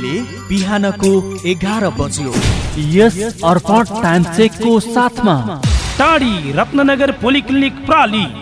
अहिले बिहानको एघार बज्यो। यस अर्पण टाइम चेकको साथमा। टाढी रत्नगर पोलिक्लिनिक प्राली।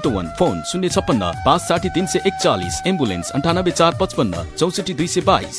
चितवन फोन शून्य छप्पन्न पाँच साठी तिन सय एकचालिस एम्बुलेन्स अन्ठानब्बे चार पचपन्न चौसठी दुई सय बाइस।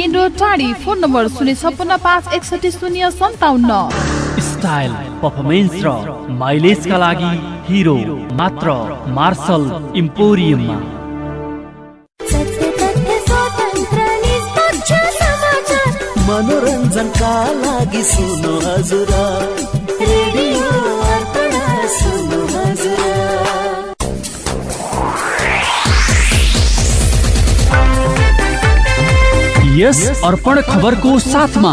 main road Tadhi phone number शून्य छप्पन्न पाँच एकसठी शून्य सन्ताउन्न। स्टाइल पर्फर्मेन्स र माइलेजका लागि हिरो मात्र मार्शल इम्पोरियममा मनोरञ्जनका लागि सुन्नु हजुर। रेडियो अर्पण सुन्नु हजुर। यस अर्पण खबर खबरको साथमा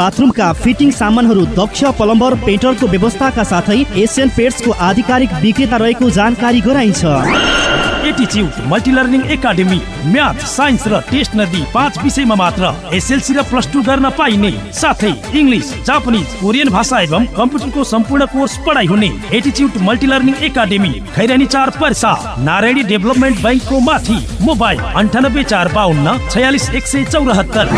बाथरुमका फिटिङ सामानहरू दक्ष प्लम्बर पेन्टरको व्यवस्थाका साथै एसियन पेट्सको आधिकारिक विक्रेता रहेको जानकारी गराइन्छ। एटिच्युड मल्टिलर्निङ एकाडेमी साइन्स र टेस्ट मात्र र पाइने। साथै कोरियन भाषा एवं कम्प्युटरको सम्पूर्ण कोर्स पढाइ हुने मल्टिलर्निङ खैरानी चार पर्सा नारायणी डेभलपमेन्ट माथि मोबाइल अन्ठानब्बे चार बाहन्न छयालिस एक सय चौरात्तर।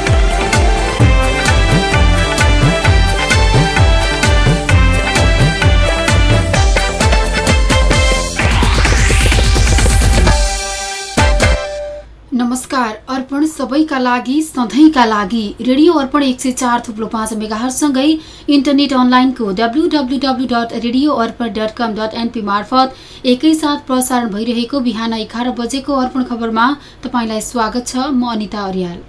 नमस्कार। अर्पण सबैका लागि सधैँका लागि रेडियो अर्पण एक सय चार थुप्लो पाँच मेगाहरूसँगै इन्टरनेट अनलाइनको W W W dot radio Arpan dot com dot NP मार्फत एकैसाथ प्रसारण भइरहेको बिहान एघार बजेको अर्पण खबरमा तपाईँलाई स्वागत छ। म अनिता अर्याल।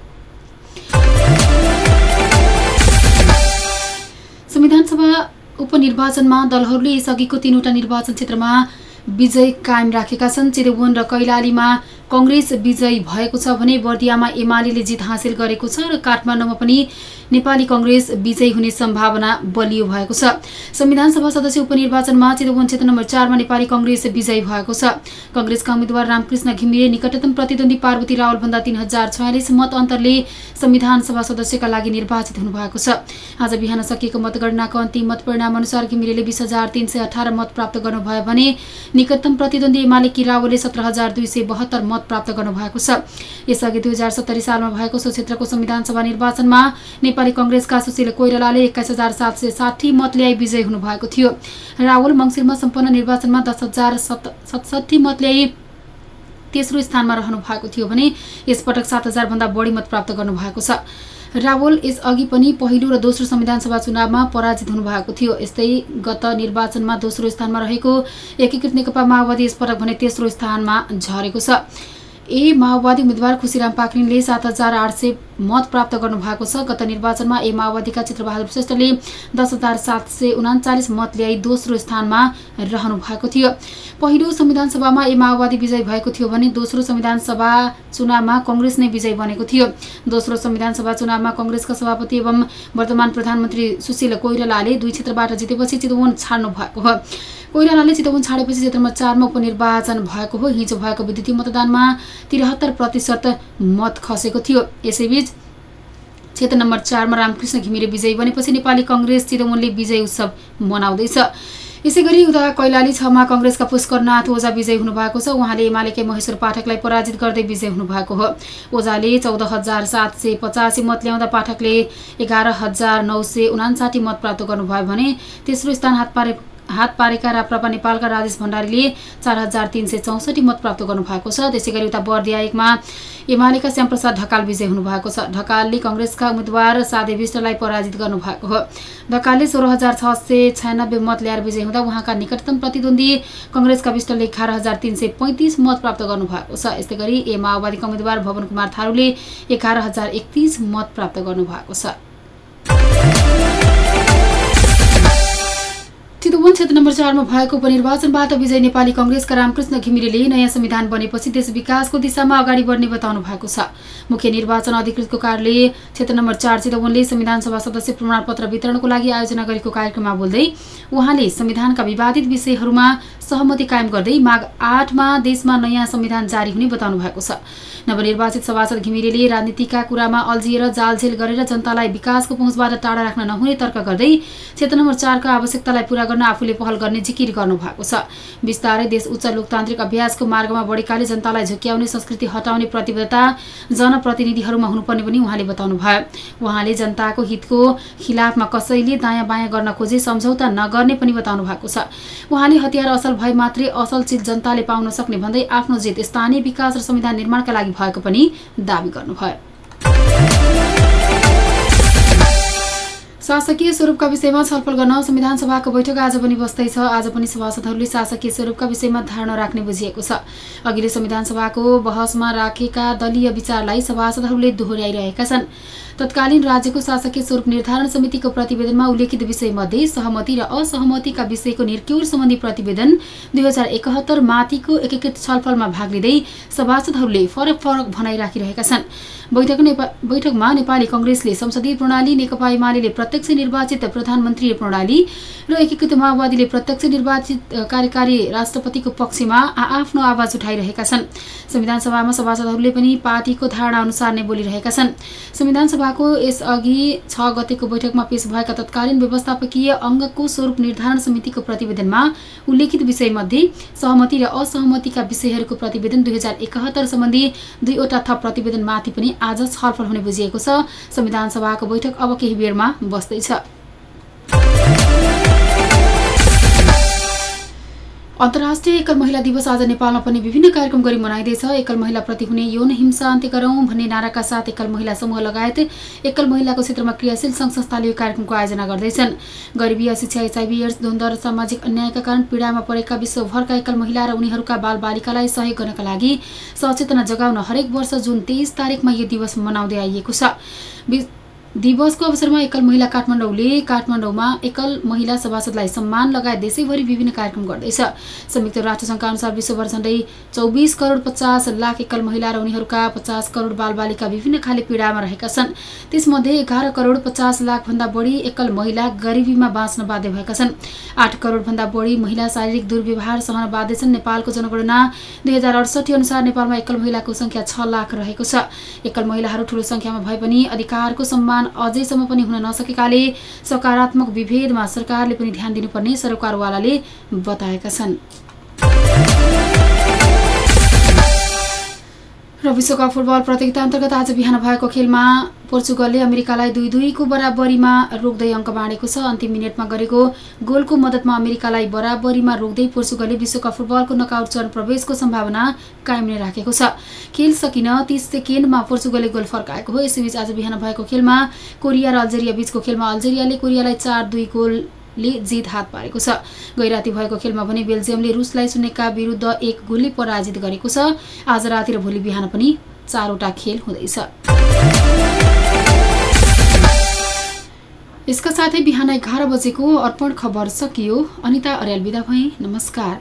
संविधानसभा उपनिर्वाचनमा दलहरूले यसअघिको तीनवटा निर्वाचन क्षेत्रमा विजय कायम राखेका छन्। चितवन र कैलालीमा कङ्ग्रेस विजयी भएको छ भने बर्दियामा एमाले जित हासिल गरेको छ र काठमाडौँमा पनि नेपाली कङ्ग्रेस विजयी हुने सम्भावना बलियो भएको छ। संविधान सभा सदस्य उपनिर्वाचनमा चितवन क्षेत्र नम्बर चारमा नेपाली कङ्ग्रेस विजयी भएको छ। कङ्ग्रेसका उम्मेद्वार रामकृष्ण घिमिरे निकटतम प्रतिद्वन्दी पार्वती रावलभन्दा तीन हजार छयालिस मत अन्तरले संविधान सभा सदस्यका लागि निर्वाचित हुनुभएको छ। आज बिहान सकिएको मतगणनाको अन्तिम मत परिणाम अनुसार घिमिरेले बिस हजार तीन सय अठार मत प्राप्त गर्नुभयो भने निकटतम प्रतिद्वन्दी एमाले किरावले सत्र हजार दुई सय बहत्तर मत प्राप्त गर्नुभएको छ। यसअघि दुई हजार सत्तरी सालमा भएको सो क्षेत्रको संविधान सभा निर्वाचनमा नेपाली कङ्ग्रेसका सुशील कोइरालाले एक्काइस हजार सात सय साठी मत ल्याई विजयी हुनुभएको थियो। राहुल मङ्सिरमा सम्पन्न निर्वाचनमा दस हजार सतसठी मत ल्याई तेस्रो स्थानमा रहनु भएको थियो भने यसपटक सात हजारभन्दा बढी मत प्राप्त गर्नुभएको छ। रावल यसअघि पनि पहिलो र दोस्रो संविधान सभा चुनावमा पराजित हुनुभएको थियो। यस्तै गत निर्वाचनमा दोस्रो स्थानमा रहेको एकीकृत नेकपा माओवादी यसपटक भने तेस्रो स्थानमा झरेको छ। ए माओवादी उम्मेद्वार खुसीराम पाक्रिङले सात हजार आठ सय मत प्राप्त गर्नुभएको छ। गत निर्वाचनमा ए माओवादीका चित्रबहादुर श्रेष्ठले दस हजार सात सय उनाचालिस मत ल्याई दोस्रो स्थानमा रहनु भएको थियो। पहिलो संविधान सभामा ए माओवादी विजय भएको थियो भने दोस्रो संविधान सभा चुनावमा कङ्ग्रेस नै विजय बनेको थियो। दोस्रो संविधान सभा चुनावमा कङ्ग्रेसका सभापति एवं वर्तमान प्रधानमन्त्री सुशील कोइरालाले दुई क्षेत्रबाट जितेपछि चितवन छाड्नु भएको हो। कोइरालाले चितवन छाडेपछि क्षेत्रमा चारमा उपनिर्वाचन भएको हो। हिजो भएको विद्युतीय मतदानमा तिरहत्तर प्रतिशत मत खसेको थियो। यसैबीच क्षेत्र नम्बर चारमा रामकृष्ण घिमिरे विजयी बनेपछि नेपाली कङ्ग्रेस चितवनले विजय उत्सव मनाउँदैछ। यसै गरी उता कैलाली छमा कङ्ग्रेसका पुष्करनाथ ओझा विजय हुनुभएको छ। उहाँले एमालेकै महेश्वर पाठकलाई पराजित गर्दै विजय हुनुभएको हो। ओझाले चौध हजार सात सय पचासी मत ल्याउँदा पाठकले एघार हजार नौ सय उनासाठी मत प्राप्त गर्नुभयो भने तेस्रो स्थान हात पारे हात पारेका राप्रपा नेपालका राजेश भण्डारीले चार हजार तिन सय चौसठी मत प्राप्त गर्नुभएको छ। त्यसै गरी उता बर्दिया एकमा एमालेका श्यामप्रसाद ढकाल विजय हुनुभएको छ। ढकालले कङ्ग्रेसका उम्मेद्वार साधे विष्टलाई पराजित गर्नुभएको हो। ढकालले सोह्र हजार छ सय छयानब्बे मत ल्याएर विजय हुँदा उहाँका निकटतम प्रतिद्वन्दी कङ्ग्रेसका विष्टले एघार हजार तिन सय पैँतिस मत प्राप्त गर्नुभएको छ। यस्तै गरी ए माओवादीका उम्मेद्वार भवन कुमार थारूले एघार हजार एकतिस मत प्राप्त गर्नुभएको छ। चितवन क्षेत्र नम्बर चारमा भएको उपनिर्वाचनबाट विजय नेपाली कङ्ग्रेसका रामकृष्ण घिमिरेले नयाँ संविधान बनेपछि देश विकासको दिशामा अगाडि बढ्ने बताउनु भएको छ। मुख्य निर्वाचन अधिकृतको कार्यालय क्षेत्र नम्बर चार चितवनले संविधान सभा सदस्य प्रमाणपत्र वितरणको लागि आयोजना गरेको कार्यक्रममा बोल्दै उहाँले संविधानका विवादित विषयहरूमा सहमति कायम गर्दै माघ आठमा देशमा नयाँ संविधान जारी हुने बताउनु भएको छ। नवनिर्वाचित सभासद घिमिरेले राजनीतिका कुरामा अल्झिएर जालझेल गरेर जनतालाई विकासको पहुँचबाट टाढा राख्न नहुने तर्क गर्दै क्षेत्र नम्बर चारका आवश्यकतालाई पूरा गर्न आफूले पहल गर्ने जिकिर गर्नु भएको छ। बिस्तारै देश उच्च लोकतान्त्रिक अभ्यासको मार्गमा बढेकाले जनतालाई झुक्याउने संस्कृति हटाउने प्रतिबद्धता जनप्रतिनिधिहरूमा हुनुपर्ने पनि उहाँले बताउनु भयो उहाँले जनताको हितको खिलाफमा कसैले दायाँ बायाँ गर्न खोजे सम्झौता नगर्ने पनि बताउनु भएको छ। उहाँले हतियार असल भए मात्रै असल चिज जनताले पाउन सक्ने भन्दै आफ्नो जित स्थानीय विकास र संविधान निर्माणका लागि भएको पनि दावी गर्नुभयो। शासकीय स्वरूपका विषयमा छलफल गर्न संविधान सभाको बैठक आज पनि बस्दैछ आज पनि सभासदहरूले शासकीय स्वरूपका विषयमा धारणा राख्ने बुझिएको छ। अघिल्लो संविधान सभाको बहसमा राखेका दलीय विचारलाई सभासदहरूले दोहोऱ्याइरहेका छन्। तत्कालीन राज्यको शासकीय स्वरूप निर्धारण समितिको प्रतिवेदनमा उल्लेखित विषयमध्ये सहमति र असहमतिका विषयको निर्क्युर सम्बन्धी प्रतिवेदन दुई हजार एकहत्तर माथिको एकीकृत छलफलमा भाग लिँदै सभासदहरूले फरक फरक भनाइ राखिरहेका छन्। बैठकमा नेपाली कङ्ग्रेसले संसदीय प्रणाली नेकपा एमाले प्रत्यक्ष निर्वाचित प्रधानमन्त्री प्रणाली र एकीकृत माओवादीले प्रत्यक्ष निर्वाचित कार्यकारी राष्ट्रपतिको पक्षमा आफ्नो आवाज उठाइरहेका छन्। संविधान सभामा सभासदहरूले पनि पार्टीको धारणा अनुसार नै बोलिरहेका छन्। संविधान सभाको यसअघि छ गतेको बैठकमा पेश भएका तत्कालीन व्यवस्थापकीय अङ्गको स्वरूप निर्धारण समितिको प्रतिवेदनमा उल्लेखित विषयमध्ये सहमति र असहमतिका विषयहरूको प्रतिवेदन दुई हजार एकहत्तर सम्बन्धी दुईवटा थप प्रतिवेदनमाथि पनि आज छलफल हुने बुझिएको छ। संविधान सभाको बैठक अब केही बेरमा बस्दैछ अन्तर्राष्ट्रिय एकल महिला दिवस आज नेपालमा पनि विभिन्न कार्यक्रम गरी मनाइँदैछ। एकल महिलाप्रति हुने यौन हिंसा अन्त्य गरौँ भन्ने नाराका साथ एकल महिला समूह लगायत एकल महिलाको क्षेत्रमा क्रियाशील सङ्घ संस्थाले यो कार्यक्रमको आयोजना गर्दैछन्। गरिबी अशिक्षा एचआइबी एड्स द्वन्द र सामाजिक अन्यायका कारण पीडामा परेका विश्वभरका एकल महिला र उनीहरूका बालबालिकालाई सहयोग गर्नका लागि सचेतना जगाउन हरेक वर्ष जुन तेइस तारिकमा यो दिवस मनाउँदै आइएको छ। दिवसको अवसरमा एकल महिला काठमाडौँले काठमाडौँमा एकल महिला सभासदलाई सम्मान लगायत देशैभरि विभिन्न कार्यक्रम गर्दैछ। संयुक्त राष्ट्रसङ्घका अनुसार विश्वभर झण्डै चौबिस करोड पचास लाख एकल महिला र उनीहरूका पचास करोड बालबालिका विभिन्न खाले पीडामा रहेका छन्। त्यसमध्ये एघार करोड पचास लाखभन्दा बढी एकल महिला गरिबीमा बाँच्न बाध्य भएका छन्। आठ करोडभन्दा बढी महिला शारीरिक दुर्व्यवहार सहन बाध्य छन्। नेपालको जनगणना दुई हजार अडसठी अनुसार नेपालमा एकल महिलाको सङ्ख्या छ लाख रहेको छ। एकल महिलाहरू ठूलो सङ्ख्यामा भए पनि अधिकारको सम्मान अझैसम्म पनि हुन नसकेकाले सकारात्मक विभेदमा सरकारले पनि ध्यान दिनुपर्ने सरकारवालाले बताएका छन्। र विश्वकप फुटबल प्रतियोगिता अन्तर्गत आज बिहान भएको खेलमा पोर्चुगलले अमेरिकालाई दुई दुईको बराबरीमा रोक्दै अङ्क बाँडेको छ। अन्तिम मिनटमा गरेको गोलको मद्दतमा अमेरिकालाई बराबरीमा रोक्दै पोर्चुगलले विश्वकप फुटबलको नकआउट चरण प्रवेशको सम्भावना कायम नै राखेको छ। खेल सकिन तीस सेकेन्डमा पोर्चुगलले गोल फर्काएको हो। यसैबीच आज बिहान भएको खेलमा कोरिया र अल्जेरिया बीचको खेलमा अल्जेरियाले कोरियालाई चार दुई गोल ले जित हात पारेको छ। गैराती भएको खेलमा भने बेल्जियमले रुसलाई शून्यका विरुद्ध एक गोलले पराजित गरेको छ। आज राति र भोलि बिहान पनि चारवटा खेल हुँदैछ। यसका साथै बिहान एघार बजेको अर्पण खबर सकियो। अनिता अर्याल बिदा भए। नमस्कार।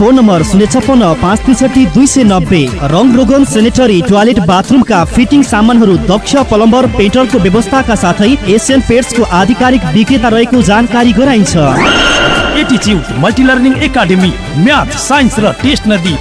फोन नम्बर शून्य छप्पन्न पाँच त्रिसठी दुई सय नब्बे। रङ रोगन सेनेटरी टोयलेट बाथरुमका फिटिङ सामानहरू दक्ष प्लम्बर पेट्रोलको व्यवस्थाका साथै एसियन पेट्सको आधिकारिक विक्रेता रहेको जानकारी गराइन्छ। एटिच्युड multi learning academy math science र टेस्ट नदी